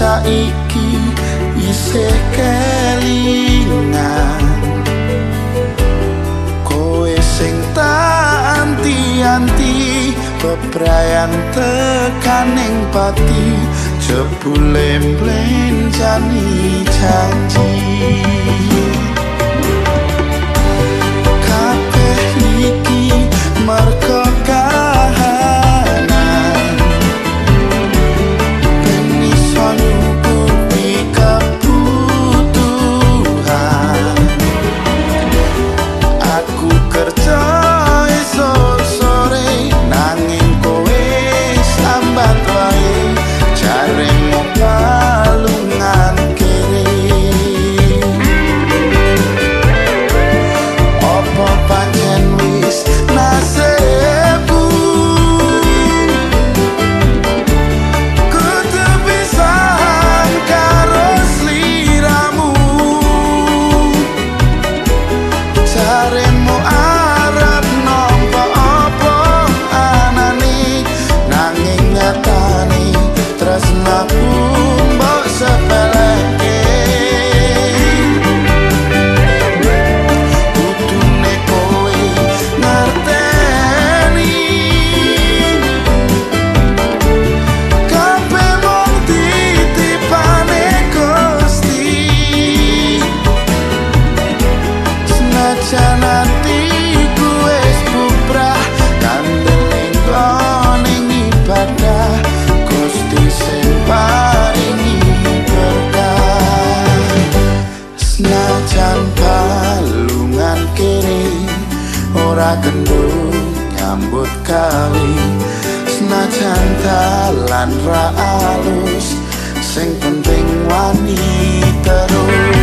saiki isih kelingan koe sing tak anti-anti beprayan tekaning pati jebule mlencani janji, janji. Ora kendul nyambut kali. Senajan dalan ra alus sing penting wani terus